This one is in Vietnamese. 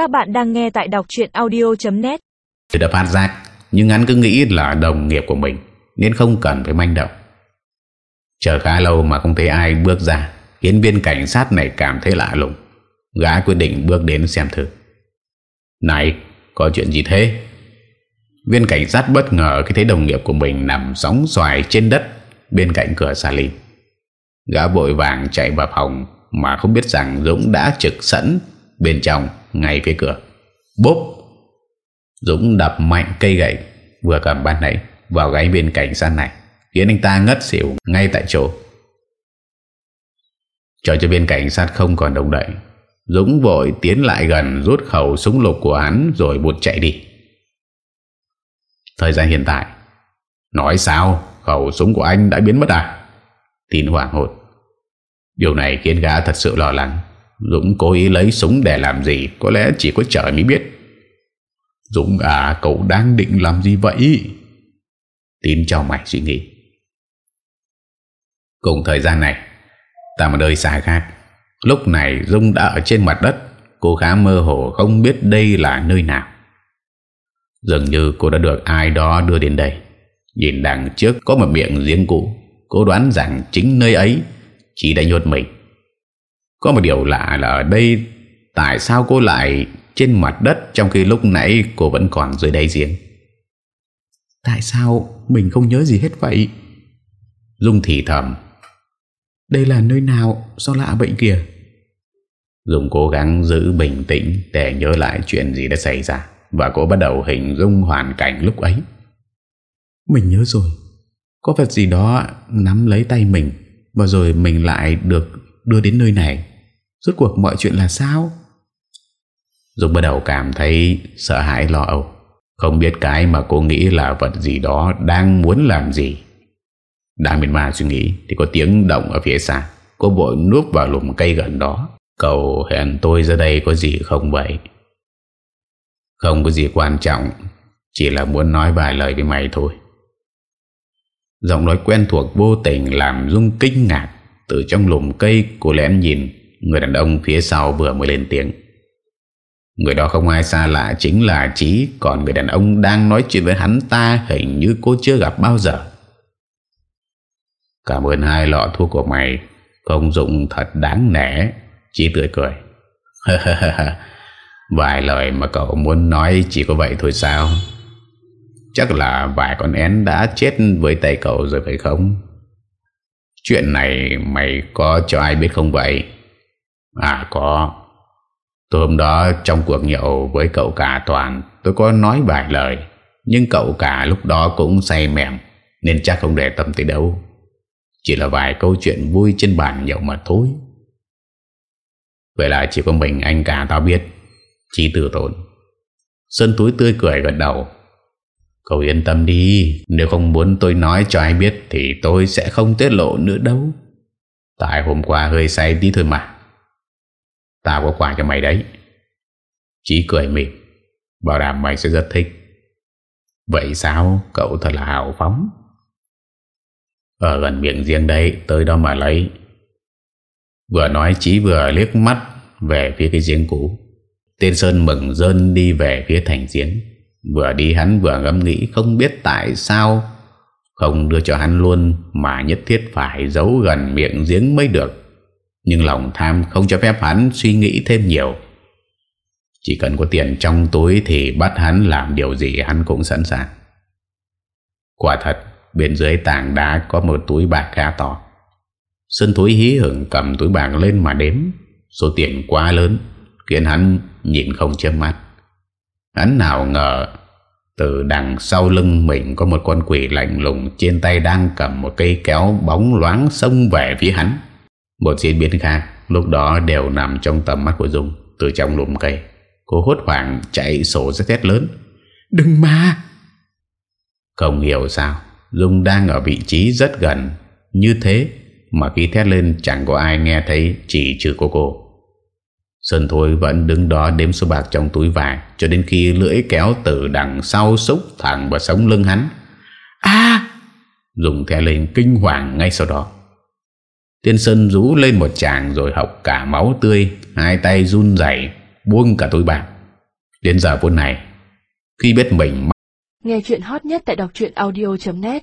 Các bạn đang nghe tại đọc chuyện audio.net đã phát giác Nhưng hắn cứ nghĩ là đồng nghiệp của mình, Nên không cần phải manh động. Chờ khá lâu mà không thấy ai bước ra, Khiến viên cảnh sát này cảm thấy lạ lùng. Gã quyết định bước đến xem thử. Này, Có chuyện gì thế? Viên cảnh sát bất ngờ khi thấy đồng nghiệp của mình Nằm sóng xoài trên đất Bên cạnh cửa xà lim Gã vội vàng chạy vào phòng Mà không biết rằng Dũng đã trực sẵn Bên trong ngay phía cửa. Bốp! Dũng đập mạnh cây gậy, Vừa cầm ban nãy, vào gáy bên cảnh sát này, Khiến anh ta ngất xỉu ngay tại chỗ. Cho cho bên cảnh sát không còn động đậy, Dũng vội tiến lại gần Rút khẩu súng lục của hắn Rồi buộc chạy đi. Thời gian hiện tại, Nói sao? Khẩu súng của anh đã biến mất à? Tin hoảng hốt. Điều này khiến gã thật sự lo lắng. Dũng cố ý lấy súng để làm gì? Có lẽ chỉ có trời mới biết. Dũng à cậu đang định làm gì vậy? Tín cho mày, suy nghĩ. Cùng thời gian này, Ta một nơi xa khác. Lúc này Dung đã ở trên mặt đất. Cô khá mơ hồ, không biết đây là nơi nào. Dường như cô đã được ai đó đưa đến đây. Nhìn đằng trước có một miệng giếng cũ. Cô đoán rằng chính nơi ấy Chỉ đã nhốt mình. Có một điều lạ là ở đây Tại sao cô lại trên mặt đất Trong khi lúc nãy cô vẫn còn dưới đáy giếng? Tại sao mình không nhớ gì hết vậy? Dung thì thầm. Đây là nơi nào Sao lạ bệnh kìa? Dung cố gắng giữ bình tĩnh Để nhớ lại chuyện gì đã xảy ra Và cô bắt đầu hình dung hoàn cảnh lúc ấy. Mình nhớ rồi. Có vật gì đó nắm lấy tay mình Và rồi mình lại được đưa đến nơi này Rốt cuộc mọi chuyện là sao? Dung bắt đầu cảm thấy sợ hãi lo âu. Không biết cái mà cô nghĩ là vật gì đó đang muốn làm gì. Đang miền ma suy nghĩ Thì có tiếng động ở phía xa. Cô vội núp vào lùm cây gần đó. Cậu hẹn tôi ra đây có gì không vậy? Không có gì quan trọng, Chỉ là muốn nói vài lời với mày thôi. Giọng nói quen thuộc vô tình làm Dung kinh ngạc. Từ trong lùm cây, cô lén nhìn. Người đàn ông phía sau vừa mới lên tiếng. Người đó không ai xa lạ chính là Chí, Còn người đàn ông đang nói chuyện với hắn ta Hình như cô chưa gặp bao giờ. Cảm ơn hai lọ thuốc của mày, Công dụng thật đáng nể, Chí tươi cười. Vài lời mà cậu muốn nói Chỉ có vậy thôi sao? Chắc là vài con én đã chết Với tay cậu rồi phải không? Chuyện này Mày có cho ai biết không vậy? À có. Tôi hôm đó trong cuộc nhậu với cậu cả Toàn, Tôi có nói vài lời, Nhưng cậu cả lúc đó cũng say mềm, Nên chắc không để tâm tới đâu. Chỉ là vài câu chuyện vui trên bàn nhậu mà thôi. Vậy là chỉ có mình anh cả tao biết Chí tử tốn Sơn túi tươi cười gật đầu. Cậu yên tâm đi, Nếu không muốn tôi nói cho ai biết Thì tôi sẽ không tiết lộ nữa đâu. Tại hôm qua hơi say tí thôi mà. Tao có quà cho mày đấy. Chí cười mỉm, Bảo đảm mày sẽ rất thích. Vậy sao? Cậu thật là hào phóng. Ở gần miệng riêng đấy, Tới đó mà lấy. Vừa nói Chí vừa liếc mắt Về phía cái giếng cũ. Tên Sơn mừng rơn đi về phía thành giếng. Vừa đi hắn vừa ngẫm nghĩ Không biết tại sao Không đưa cho hắn luôn Mà nhất thiết phải giấu gần miệng giếng mới được nhưng lòng tham không cho phép hắn suy nghĩ thêm nhiều. Chỉ cần có tiền trong túi Thì bắt hắn làm điều gì hắn cũng sẵn sàng. Quả thật, Bên dưới tảng đá có một túi bạc khá to. Sơn túi hí hưởng cầm túi bạc lên mà đếm. Số tiền quá lớn, Khiến hắn nhìn không chớm mắt. Hắn nào ngờ, Từ đằng sau lưng mình Có một con quỷ lạnh lùng Trên tay đang cầm một cây kéo bóng loáng Xông về phía hắn một diễn biến khác, Lúc đó đều nằm trong tầm mắt của Dung, Từ trong lùm cây. Cô hốt hoảng chạy sổ ra thét lớn. Đừng mà! Không hiểu sao, Dung đang ở vị trí rất gần. Như thế Mà khi thét lên, chẳng có ai nghe thấy Chỉ trừ cô cô. Sơn Thôi vẫn đứng đó đếm số bạc trong túi vải, Cho đến khi lưỡi kéo từ đằng sau xúc thẳng vào sống lưng hắn. À Dùng thét lên, kinh hoàng ngay sau đó. Tiên Sơn rú lên một chàng rồi học cả máu tươi, Hai tay run rẩy, Buông cả túi bạc. Đến giờ phút này, Khi biết mình Nghe chuyện hot nhất tại đọc audio.net